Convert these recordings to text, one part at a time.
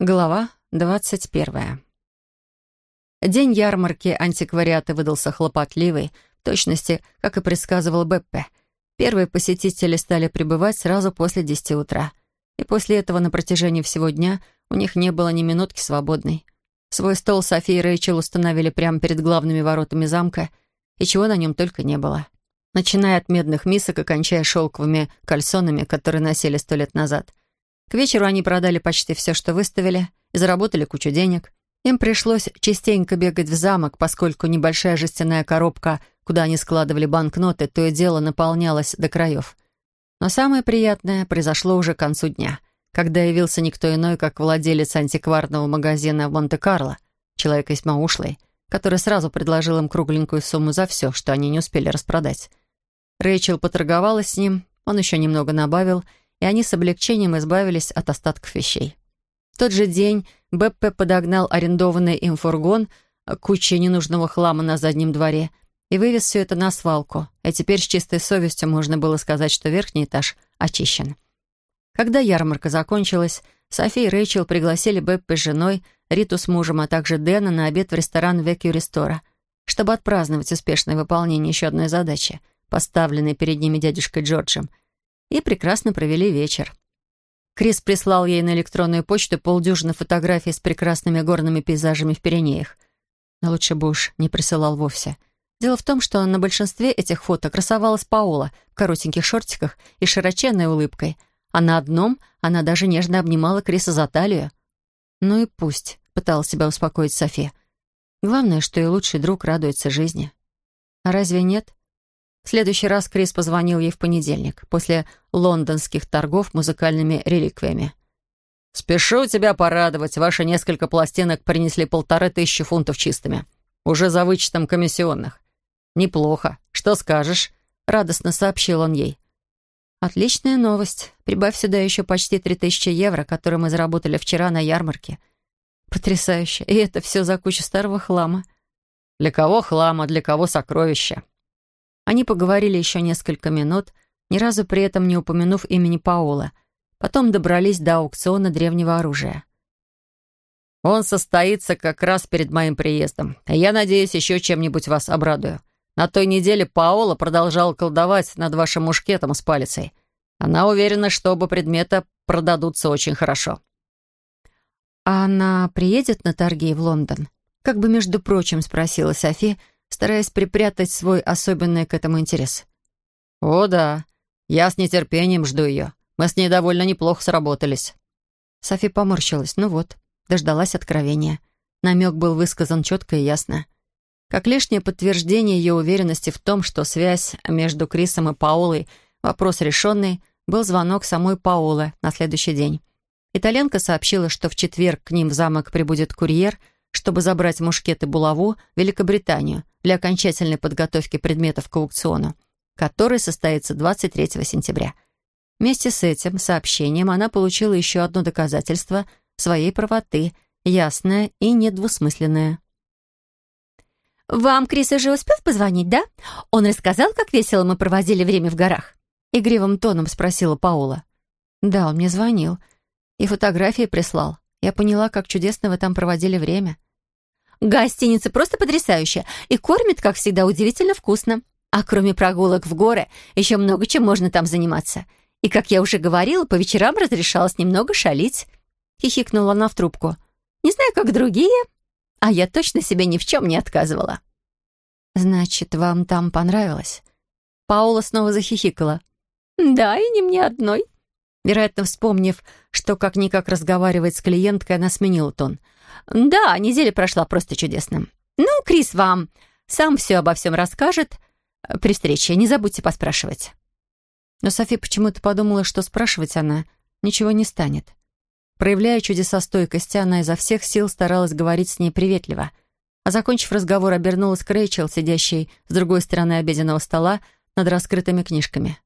Глава двадцать первая. День ярмарки антиквариата выдался хлопотливый, в точности, как и предсказывал Беппе. Первые посетители стали прибывать сразу после десяти утра. И после этого на протяжении всего дня у них не было ни минутки свободной. Свой стол Софи и Рэйчел установили прямо перед главными воротами замка, и чего на нем только не было. Начиная от медных мисок и кончая шелковыми кальсонами, которые носили сто лет назад. К вечеру они продали почти все, что выставили, и заработали кучу денег. Им пришлось частенько бегать в замок, поскольку небольшая жестяная коробка, куда они складывали банкноты, то и дело наполнялась до краев. Но самое приятное произошло уже к концу дня, когда явился никто иной, как владелец антикварного магазина в Монте-Карло, человек весьма ушлый, который сразу предложил им кругленькую сумму за все, что они не успели распродать. Рэйчел поторговалась с ним, он еще немного набавил — и они с облегчением избавились от остатков вещей. В тот же день Беппе подогнал арендованный им фургон, кучей ненужного хлама на заднем дворе, и вывез все это на свалку, и теперь с чистой совестью можно было сказать, что верхний этаж очищен. Когда ярмарка закончилась, Софи и Рэйчел пригласили Беппе с женой, Риту с мужем, а также Дэна на обед в ресторан Векью Рестора, чтобы отпраздновать успешное выполнение еще одной задачи, поставленной перед ними дядюшкой Джорджем — и прекрасно провели вечер. Крис прислал ей на электронную почту полдюжины фотографий с прекрасными горными пейзажами в Пиренеях. Но лучше бы уж не присылал вовсе. Дело в том, что на большинстве этих фото красовалась Паула в коротеньких шортиках и широченной улыбкой, а на одном она даже нежно обнимала Криса за талию. «Ну и пусть», — пыталась себя успокоить София. «Главное, что и лучший друг радуется жизни». А разве нет? В следующий раз Крис позвонил ей в понедельник, после лондонских торгов музыкальными реликвиями. «Спешу тебя порадовать. Ваши несколько пластинок принесли полторы тысячи фунтов чистыми. Уже за вычетом комиссионных. Неплохо. Что скажешь?» — радостно сообщил он ей. «Отличная новость. Прибавь сюда еще почти три тысячи евро, которые мы заработали вчера на ярмарке. Потрясающе. И это все за кучу старого хлама». «Для кого хлама, для кого сокровища?» Они поговорили еще несколько минут, ни разу при этом не упомянув имени Паула. Потом добрались до аукциона древнего оружия. «Он состоится как раз перед моим приездом. Я надеюсь, еще чем-нибудь вас обрадую. На той неделе Паула продолжал колдовать над вашим мушкетом с палицей. Она уверена, что оба предмета продадутся очень хорошо». «А она приедет на торги в Лондон?» Как бы, между прочим, спросила Софи, стараясь припрятать свой особенный к этому интерес. «О, да. Я с нетерпением жду ее. Мы с ней довольно неплохо сработались». Софи поморщилась. Ну вот, дождалась откровения. Намек был высказан четко и ясно. Как лишнее подтверждение ее уверенности в том, что связь между Крисом и Паолой, вопрос решенный, был звонок самой Паолы на следующий день. Итальянка сообщила, что в четверг к ним в замок прибудет курьер — чтобы забрать мушкет и булаву в Великобританию для окончательной подготовки предметов к аукциону, который состоится 23 сентября. Вместе с этим сообщением она получила еще одно доказательство своей правоты, ясное и недвусмысленное. «Вам Крис уже успел позвонить, да? Он рассказал, как весело мы проводили время в горах?» Игривым тоном спросила Паула. «Да, он мне звонил. И фотографии прислал. Я поняла, как чудесно вы там проводили время». «Гостиница просто потрясающая и кормит, как всегда, удивительно вкусно. А кроме прогулок в горы, еще много чем можно там заниматься. И, как я уже говорила, по вечерам разрешалось немного шалить». Хихикнула она в трубку. «Не знаю, как другие, а я точно себе ни в чем не отказывала». «Значит, вам там понравилось?» Паула снова захихикала. «Да, и не мне одной». Вероятно, вспомнив, что как-никак разговаривать с клиенткой, она сменила тон. «Да, неделя прошла просто чудесно. Ну, Крис вам сам все обо всем расскажет. При встрече не забудьте поспрашивать». Но Софи почему-то подумала, что спрашивать она ничего не станет. Проявляя чудеса стойкости, она изо всех сил старалась говорить с ней приветливо. А закончив разговор, обернулась к Рэйчел, сидящей с другой стороны обеденного стола над раскрытыми книжками.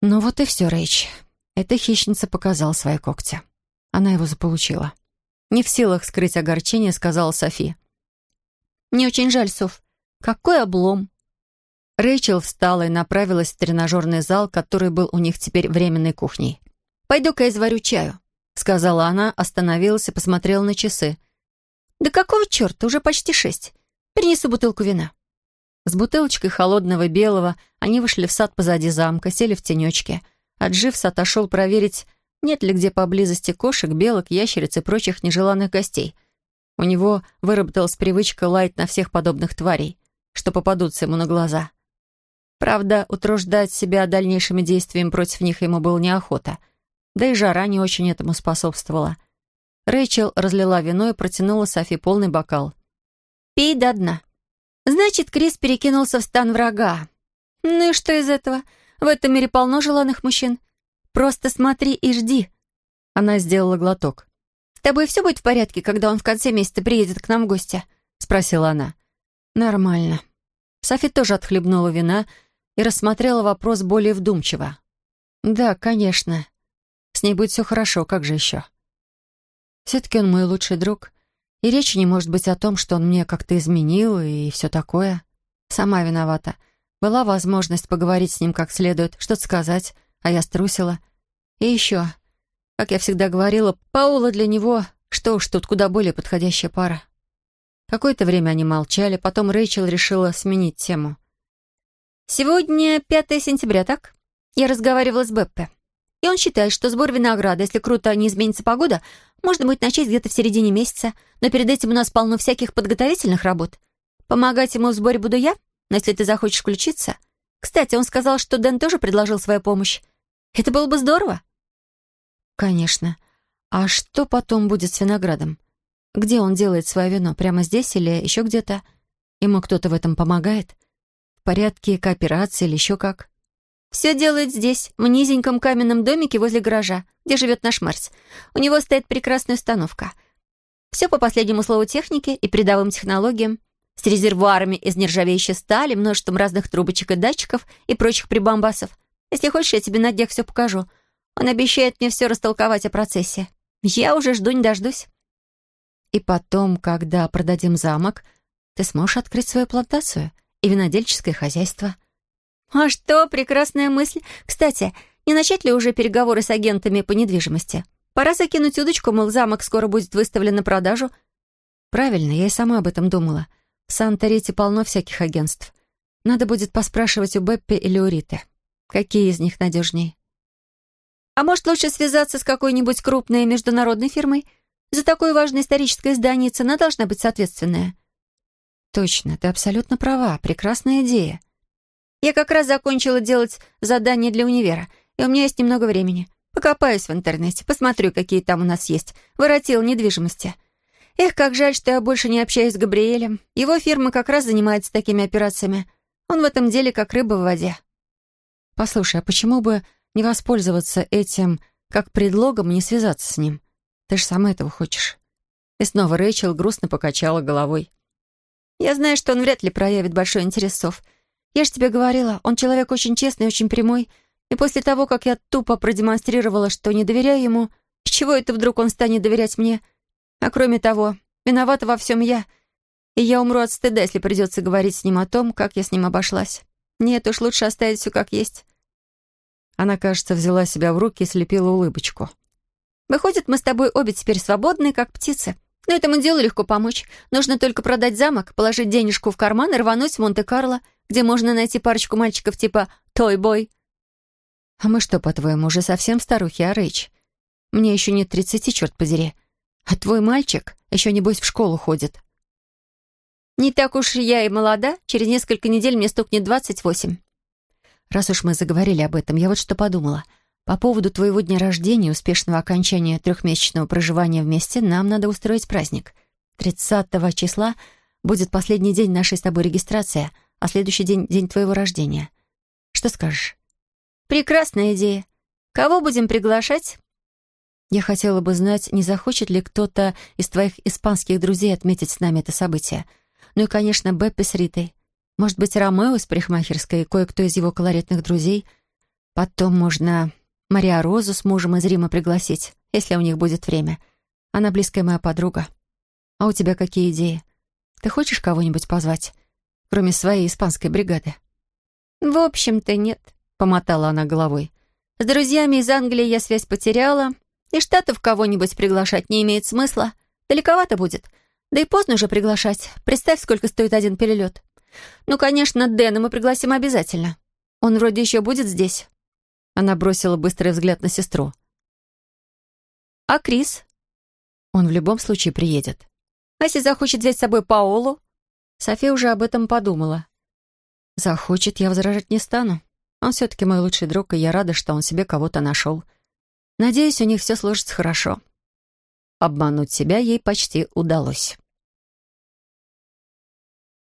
«Ну вот и все, Рэйч. Эта хищница показала свои когти. Она его заполучила. Не в силах скрыть огорчение, сказала Софи. «Мне очень жаль, Соф. Какой облом!» Рэйчел встала и направилась в тренажерный зал, который был у них теперь временной кухней. «Пойду-ка я изварю чаю». — сказала она, остановилась и посмотрела на часы. «Да какого черта? Уже почти шесть. Принесу бутылку вина». С бутылочкой холодного белого они вышли в сад позади замка, сели в тенечке. А Дживс отошел проверить, нет ли где поблизости кошек, белок, ящериц и прочих нежеланных гостей. У него выработалась привычка лаять на всех подобных тварей, что попадутся ему на глаза. Правда, утруждать себя дальнейшими действиями против них ему было неохота. Да и жара не очень этому способствовала. Рэйчел разлила вино и протянула Софи полный бокал. «Пей до дна», Значит, Крис перекинулся в стан врага. Ну и что из этого? В этом мире полно желанных мужчин. Просто смотри и жди. Она сделала глоток. «С тобой все будет в порядке, когда он в конце месяца приедет к нам в гости?» Спросила она. «Нормально». Софи тоже отхлебнула вина и рассмотрела вопрос более вдумчиво. «Да, конечно. С ней будет все хорошо, как же еще?» «Все-таки он мой лучший друг. И речи не может быть о том, что он мне как-то изменил и все такое. Сама виновата. Была возможность поговорить с ним как следует, что-то сказать, а я струсила. И еще, как я всегда говорила, Паула для него, что уж тут куда более подходящая пара. Какое-то время они молчали, потом Рэйчел решила сменить тему. «Сегодня 5 сентября, так? Я разговаривала с Беппе. И он считает, что сбор винограда, если круто не изменится погода, можно будет начать где-то в середине месяца, но перед этим у нас полно всяких подготовительных работ. Помогать ему в сборе буду я, но если ты захочешь включиться... Кстати, он сказал, что Дэн тоже предложил свою помощь. Это было бы здорово. Конечно. А что потом будет с виноградом? Где он делает свое вино? Прямо здесь или еще где-то? Ему кто-то в этом помогает? Порядке кооперации или еще как? Все делает здесь, в низеньком каменном домике возле гаража, где живет наш Марс. У него стоит прекрасная установка. Все по последнему слову техники и передовым технологиям, с резервуарами из нержавеющей стали, множеством разных трубочек и датчиков и прочих прибамбасов. Если хочешь, я тебе на днях все покажу. Он обещает мне все растолковать о процессе. Я уже жду не дождусь. И потом, когда продадим замок, ты сможешь открыть свою плантацию и винодельческое хозяйство. «А что, прекрасная мысль. Кстати, не начать ли уже переговоры с агентами по недвижимости? Пора закинуть удочку, мол, замок скоро будет выставлен на продажу». «Правильно, я и сама об этом думала. В Санта-Рите полно всяких агентств. Надо будет поспрашивать у Беппи или у Риты. Какие из них надежней?» «А может, лучше связаться с какой-нибудь крупной международной фирмой? За такое важное историческое здание цена должна быть соответственная». «Точно, ты абсолютно права. Прекрасная идея». Я как раз закончила делать задание для универа, и у меня есть немного времени. Покопаюсь в интернете, посмотрю, какие там у нас есть. Воротил недвижимости. Эх, как жаль, что я больше не общаюсь с Габриэлем. Его фирма как раз занимается такими операциями. Он в этом деле как рыба в воде. Послушай, а почему бы не воспользоваться этим как предлогом и не связаться с ним? Ты же сама этого хочешь. И снова Рэйчел грустно покачала головой. Я знаю, что он вряд ли проявит большой интерес Сов. Я же тебе говорила, он человек очень честный, очень прямой. И после того, как я тупо продемонстрировала, что не доверяю ему, с чего это вдруг он станет доверять мне? А кроме того, виновата во всем я. И я умру от стыда, если придется говорить с ним о том, как я с ним обошлась. Нет, уж лучше оставить все как есть. Она, кажется, взяла себя в руки и слепила улыбочку. Выходит, мы с тобой обе теперь свободные, как птицы. Но этому делу легко помочь. Нужно только продать замок, положить денежку в карман и рвануть в Монте-Карло — где можно найти парочку мальчиков типа «Той-бой». «А мы что, по-твоему, уже совсем старухи, а Рэйч? Мне еще нет тридцати, черт подери. А твой мальчик еще, небось, в школу ходит». «Не так уж я и молода. Через несколько недель мне стукнет двадцать восемь». «Раз уж мы заговорили об этом, я вот что подумала. По поводу твоего дня рождения и успешного окончания трехмесячного проживания вместе нам надо устроить праздник. Тридцатого числа будет последний день нашей с тобой регистрации — а следующий день — день твоего рождения. Что скажешь?» «Прекрасная идея. Кого будем приглашать?» «Я хотела бы знать, не захочет ли кто-то из твоих испанских друзей отметить с нами это событие. Ну и, конечно, Беппи с Ритой. Может быть, Ромео из парикмахерской и кое-кто из его колоритных друзей. Потом можно Мария Розу с мужем из Рима пригласить, если у них будет время. Она близкая моя подруга. А у тебя какие идеи? Ты хочешь кого-нибудь позвать? кроме своей испанской бригады?» «В общем-то, нет», — помотала она головой. «С друзьями из Англии я связь потеряла. И Штатов кого-нибудь приглашать не имеет смысла. Далековато будет. Да и поздно уже приглашать. Представь, сколько стоит один перелет. Ну, конечно, Дэна мы пригласим обязательно. Он вроде еще будет здесь. Она бросила быстрый взгляд на сестру. А Крис? Он в любом случае приедет. А если захочет взять с собой Паолу? София уже об этом подумала. Захочет, я возражать не стану. Он все-таки мой лучший друг, и я рада, что он себе кого-то нашел. Надеюсь, у них все сложится хорошо. Обмануть себя ей почти удалось.